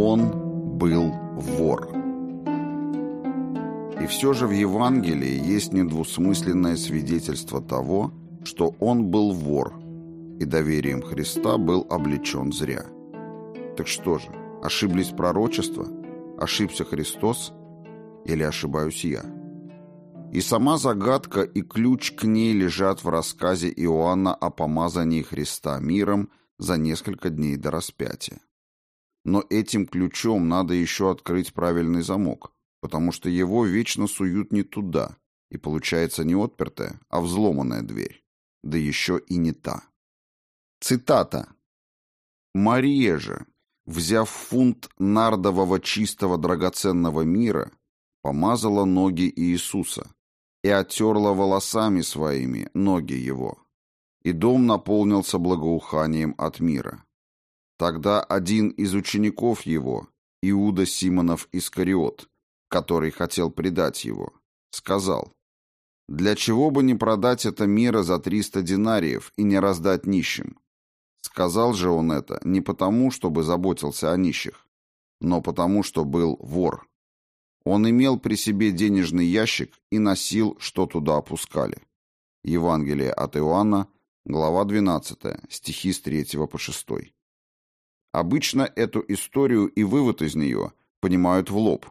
Он был вор. И все же в Евангелии есть недвусмысленное свидетельство того, что он был вор, и доверием Христа был облечен зря. Так что же, ошиблись пророчества? Ошибся Христос? Или ошибаюсь я? И сама загадка и ключ к ней лежат в рассказе Иоанна о помазании Христа миром за несколько дней до распятия. Но этим ключом надо еще открыть правильный замок, потому что его вечно суют не туда, и получается не отпертая, а взломанная дверь. Да еще и не та. Цитата. «Мария же, взяв фунт нардового чистого драгоценного мира, помазала ноги Иисуса и оттерла волосами своими ноги его, и дом наполнился благоуханием от мира. Тогда один из учеников его, Иуда Симонов Искариот, который хотел предать его, сказал, «Для чего бы не продать это мира за триста динариев и не раздать нищим?» Сказал же он это не потому, чтобы заботился о нищих, но потому, что был вор. Он имел при себе денежный ящик и носил, что туда опускали. Евангелие от Иоанна, глава 12, стихи с 3 по 6. Обычно эту историю и вывод из нее понимают в лоб.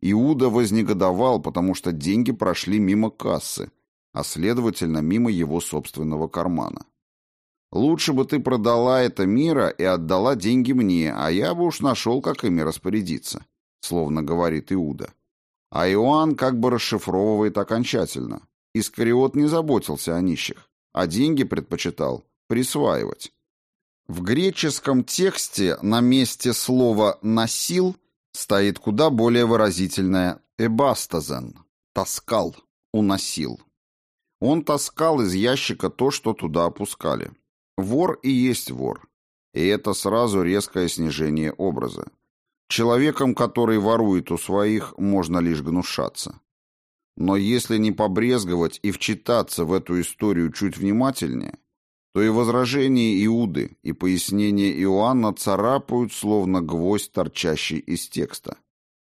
Иуда вознегодовал, потому что деньги прошли мимо кассы, а следовательно мимо его собственного кармана. Лучше бы ты продала это мира и отдала деньги мне, а я бы уж нашел, как ими распорядиться, словно говорит Иуда. А Иоанн как бы расшифровывает окончательно. Искариот не заботился о нищих, а деньги предпочитал присваивать. В греческом тексте на месте слова «носил» стоит куда более выразительное «эбастазен» — «таскал», «уносил». Он таскал из ящика то, что туда опускали. Вор и есть вор. И это сразу резкое снижение образа. Человеком, который ворует у своих, можно лишь гнушаться. Но если не побрезговать и вчитаться в эту историю чуть внимательнее, то и возражения Иуды, и пояснения Иоанна царапают, словно гвоздь, торчащий из текста.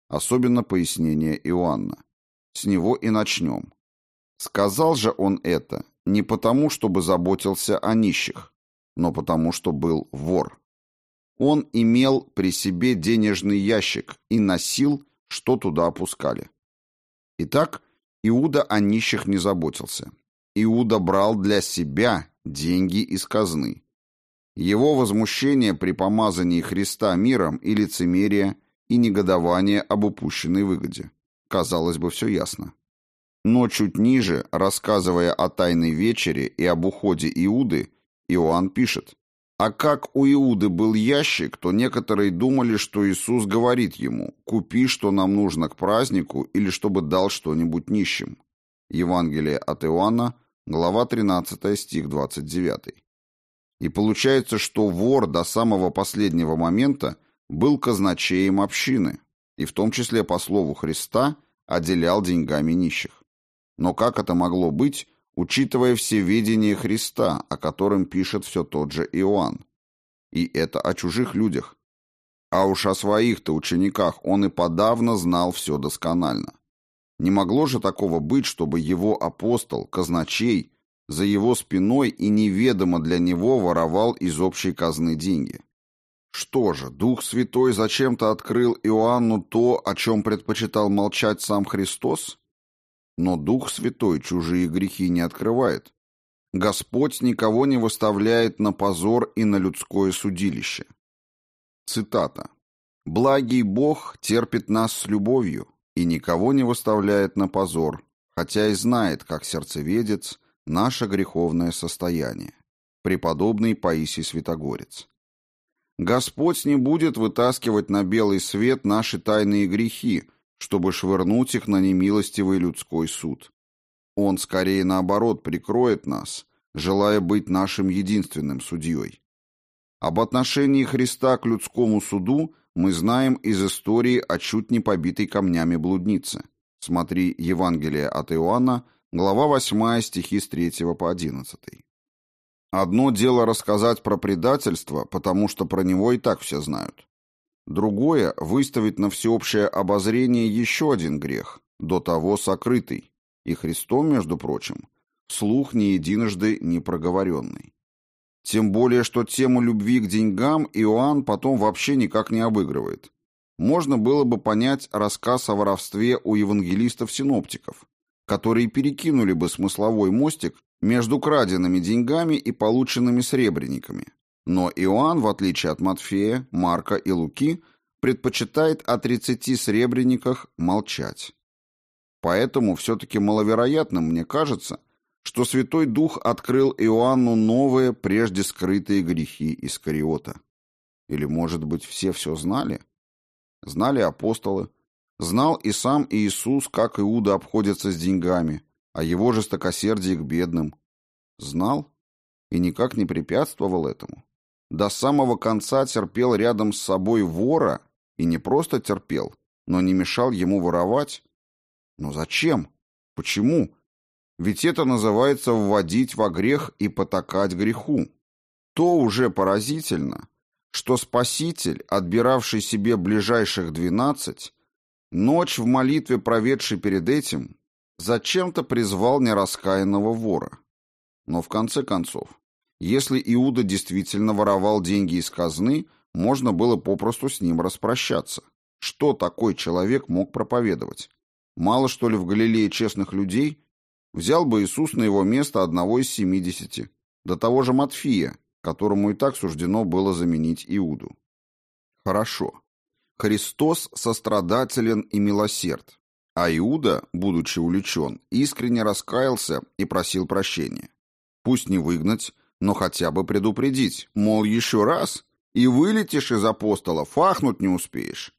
Особенно пояснение Иоанна. С него и начнем. Сказал же он это не потому, чтобы заботился о нищих, но потому, что был вор. Он имел при себе денежный ящик и носил, что туда опускали. Итак, Иуда о нищих не заботился. Иуда брал для себя деньги из казны. Его возмущение при помазании Христа миром и лицемерие, и негодование об упущенной выгоде. Казалось бы, все ясно. Но чуть ниже, рассказывая о Тайной вечере и об уходе Иуды, Иоанн пишет, «А как у Иуды был ящик, то некоторые думали, что Иисус говорит ему, «Купи, что нам нужно к празднику, или чтобы дал что-нибудь нищим». Евангелие от Иоанна, Глава 13, стих 29. И получается, что вор до самого последнего момента был казначеем общины, и в том числе по слову Христа отделял деньгами нищих. Но как это могло быть, учитывая все видения Христа, о котором пишет все тот же Иоанн? И это о чужих людях. А уж о своих-то учениках он и подавно знал все досконально. Не могло же такого быть, чтобы его апостол, казначей, за его спиной и неведомо для него воровал из общей казны деньги. Что же, Дух Святой зачем-то открыл Иоанну то, о чем предпочитал молчать сам Христос? Но Дух Святой чужие грехи не открывает. Господь никого не выставляет на позор и на людское судилище. Цитата. «Благий Бог терпит нас с любовью, и никого не выставляет на позор, хотя и знает, как сердцеведец, наше греховное состояние. Преподобный Паисий Святогорец. Господь не будет вытаскивать на белый свет наши тайные грехи, чтобы швырнуть их на немилостивый людской суд. Он скорее наоборот прикроет нас, желая быть нашим единственным судьей. Об отношении Христа к людскому суду мы знаем из истории о чуть не побитой камнями блуднице. Смотри Евангелие от Иоанна, глава 8, стихи с 3 по 11. Одно дело рассказать про предательство, потому что про него и так все знают. Другое – выставить на всеобщее обозрение еще один грех, до того сокрытый, и Христом, между прочим, слух не единожды не проговоренный. Тем более, что тему любви к деньгам Иоанн потом вообще никак не обыгрывает. Можно было бы понять рассказ о воровстве у евангелистов-синоптиков, которые перекинули бы смысловой мостик между краденными деньгами и полученными сребрениками. Но Иоанн, в отличие от Матфея, Марка и Луки, предпочитает о 30 сребрениках молчать. Поэтому все-таки маловероятным, мне кажется, что Святой Дух открыл Иоанну новые, прежде скрытые грехи Искариота. Или, может быть, все все знали? Знали апостолы. Знал и сам Иисус, как Иуда обходится с деньгами, о его жестокосердии к бедным. Знал и никак не препятствовал этому. До самого конца терпел рядом с собой вора, и не просто терпел, но не мешал ему воровать. Но зачем? Почему? Ведь это называется вводить во грех и потакать греху. То уже поразительно, что Спаситель, отбиравший себе ближайших двенадцать, ночь в молитве проведший перед этим, зачем-то призвал нераскаянного вора. Но в конце концов, если Иуда действительно воровал деньги из казны, можно было попросту с ним распрощаться. Что такой человек мог проповедовать? Мало что ли в Галилее честных людей? Взял бы Иисус на его место одного из семидесяти, до того же Матфия, которому и так суждено было заменить Иуду. Хорошо. Христос сострадателен и милосерд, а Иуда, будучи увлечен, искренне раскаялся и просил прощения. Пусть не выгнать, но хотя бы предупредить, мол, еще раз, и вылетишь из апостола, фахнуть не успеешь.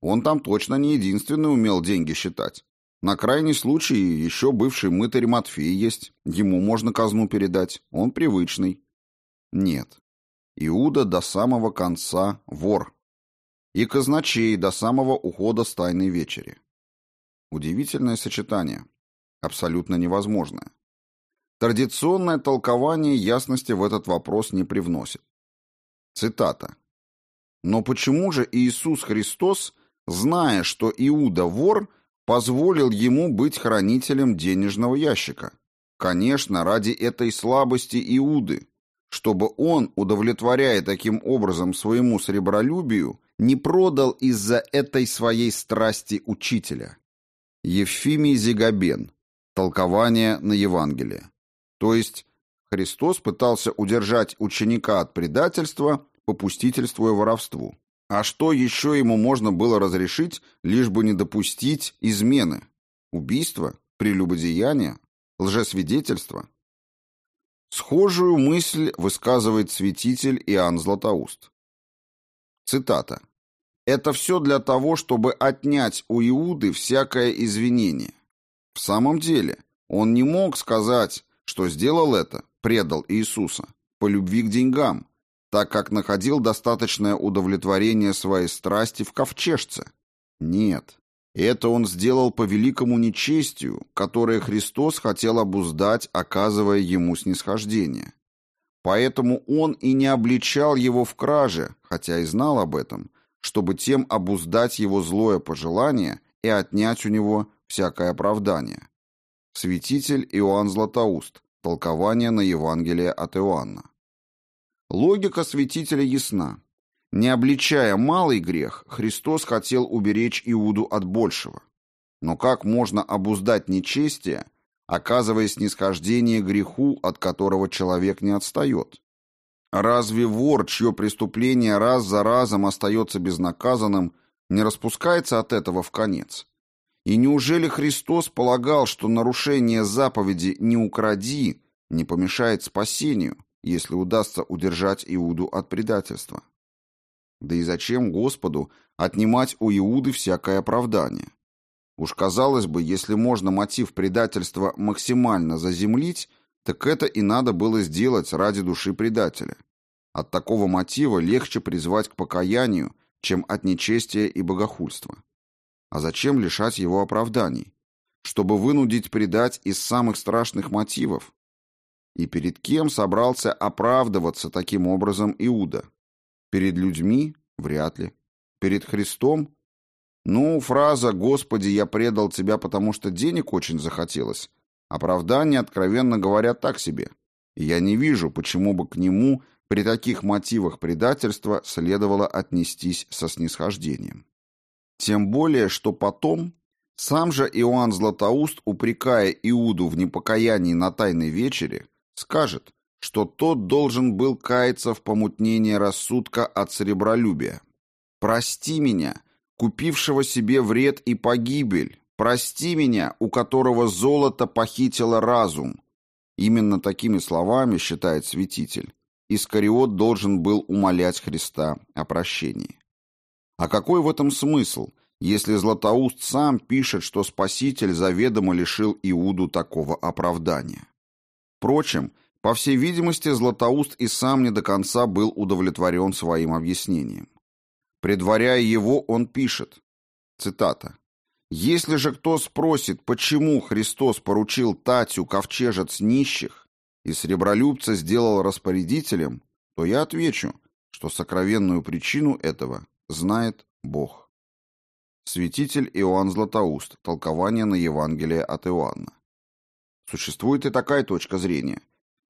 Он там точно не единственный умел деньги считать. На крайний случай еще бывший мытарь Матфей есть, ему можно казну передать, он привычный. Нет. Иуда до самого конца вор. И казначей до самого ухода с тайной вечери. Удивительное сочетание. Абсолютно невозможное. Традиционное толкование ясности в этот вопрос не привносит. Цитата. «Но почему же Иисус Христос, зная, что Иуда вор, позволил ему быть хранителем денежного ящика? Конечно, ради этой слабости Иуды, чтобы он, удовлетворяя таким образом своему сребролюбию, не продал из-за этой своей страсти учителя. Евфимий Зигабен. Толкование на Евангелие. То есть Христос пытался удержать ученика от предательства, попустительствуя воровству. А что еще ему можно было разрешить, лишь бы не допустить измены? Убийство? Прелюбодеяние? Лжесвидетельство? Схожую мысль высказывает святитель Иоанн Златоуст. Цитата. «Это все для того, чтобы отнять у Иуды всякое извинение. В самом деле, он не мог сказать, что сделал это, предал Иисуса, по любви к деньгам, так как находил достаточное удовлетворение своей страсти в ковчежце. Нет, это он сделал по великому нечестию, которое Христос хотел обуздать, оказывая ему снисхождение. Поэтому он и не обличал его в краже, хотя и знал об этом, чтобы тем обуздать его злое пожелание и отнять у него всякое оправдание. Святитель Иоанн Златоуст. Толкование на Евангелие от Иоанна. Логика святителя ясна. Не обличая малый грех, Христос хотел уберечь Иуду от большего. Но как можно обуздать нечестие, оказывая снисхождение греху, от которого человек не отстает? Разве вор, чье преступление раз за разом остается безнаказанным, не распускается от этого в конец? И неужели Христос полагал, что нарушение заповеди «не укради» не помешает спасению, если удастся удержать Иуду от предательства? Да и зачем Господу отнимать у Иуды всякое оправдание? Уж казалось бы, если можно мотив предательства максимально заземлить, так это и надо было сделать ради души предателя. От такого мотива легче призвать к покаянию, чем от нечестия и богохульства. А зачем лишать его оправданий? Чтобы вынудить предать из самых страшных мотивов. И перед кем собрался оправдываться таким образом Иуда? Перед людьми? Вряд ли. Перед Христом? Ну, фраза «Господи, я предал тебя, потому что денег очень захотелось» оправдание, откровенно говоря, так себе. И я не вижу, почему бы к нему при таких мотивах предательства следовало отнестись со снисхождением. Тем более, что потом сам же Иоанн Златоуст, упрекая Иуду в непокаянии на Тайной вечере, скажет, что тот должен был каяться в помутнении рассудка от сребролюбия. «Прости меня, купившего себе вред и погибель, прости меня, у которого золото похитило разум». Именно такими словами, считает святитель, Искариот должен был умолять Христа о прощении. А какой в этом смысл – если Златоуст сам пишет, что Спаситель заведомо лишил Иуду такого оправдания. Впрочем, по всей видимости, Златоуст и сам не до конца был удовлетворен своим объяснением. Предваряя его, он пишет, цитата, «Если же кто спросит, почему Христос поручил Татю, ковчежец нищих, и сребролюбца сделал распорядителем, то я отвечу, что сокровенную причину этого знает Бог». Святитель Иоанн Златоуст. Толкование на Евангелие от Иоанна. Существует и такая точка зрения.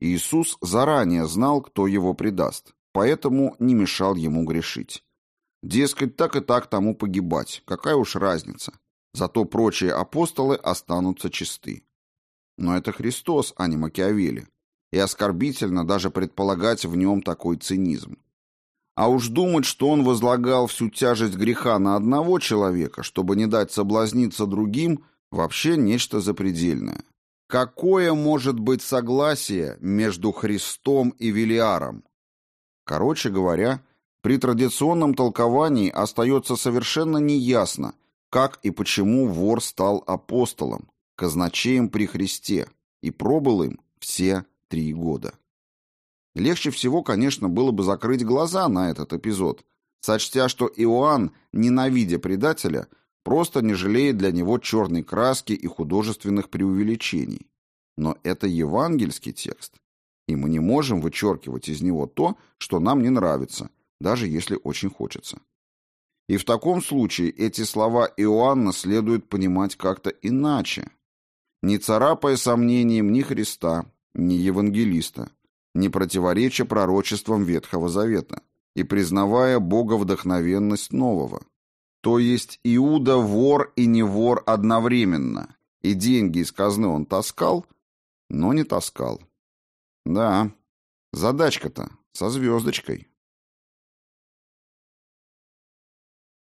Иисус заранее знал, кто его предаст, поэтому не мешал ему грешить. Дескать, так и так тому погибать, какая уж разница. Зато прочие апостолы останутся чисты. Но это Христос, а не Макиавелли. И оскорбительно даже предполагать в нем такой цинизм. А уж думать, что он возлагал всю тяжесть греха на одного человека, чтобы не дать соблазниться другим, вообще нечто запредельное. Какое может быть согласие между Христом и Велиаром? Короче говоря, при традиционном толковании остается совершенно неясно, как и почему вор стал апостолом, казначеем при Христе, и пробыл им все три года. Легче всего, конечно, было бы закрыть глаза на этот эпизод, сочтя, что Иоанн, ненавидя предателя, просто не жалеет для него черной краски и художественных преувеличений. Но это евангельский текст, и мы не можем вычеркивать из него то, что нам не нравится, даже если очень хочется. И в таком случае эти слова Иоанна следует понимать как-то иначе, не царапая сомнением ни Христа, ни евангелиста, не противореча пророчествам Ветхого Завета и признавая боговдохновенность нового. То есть Иуда вор и не вор одновременно, и деньги из казны он таскал, но не таскал. Да, задачка-то со звездочкой.